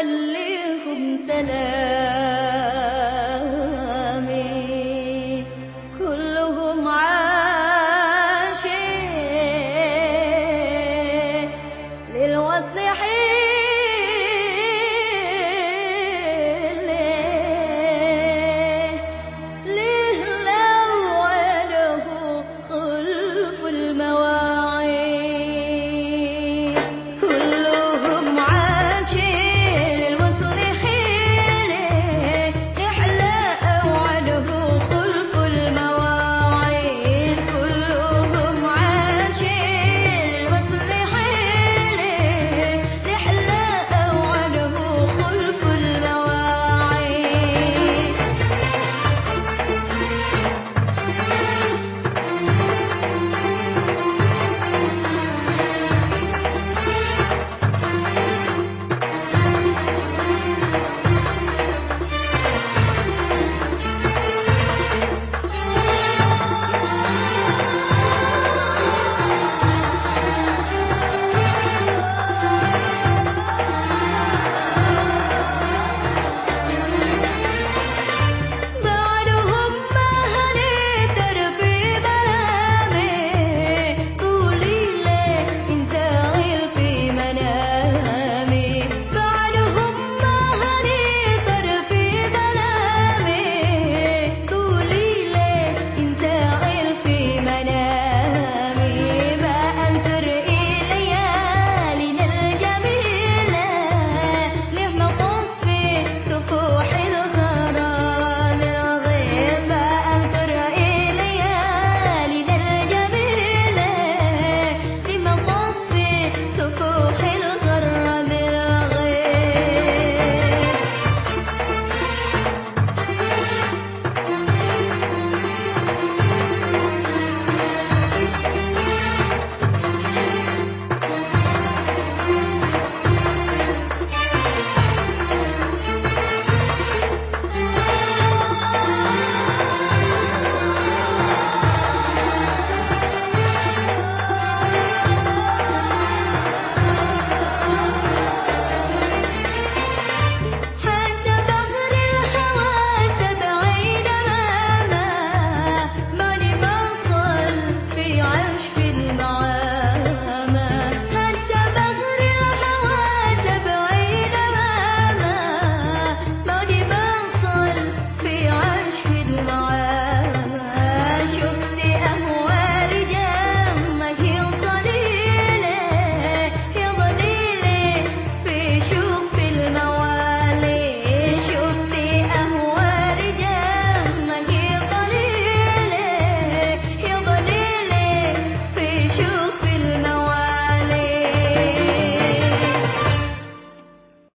توليهم سلام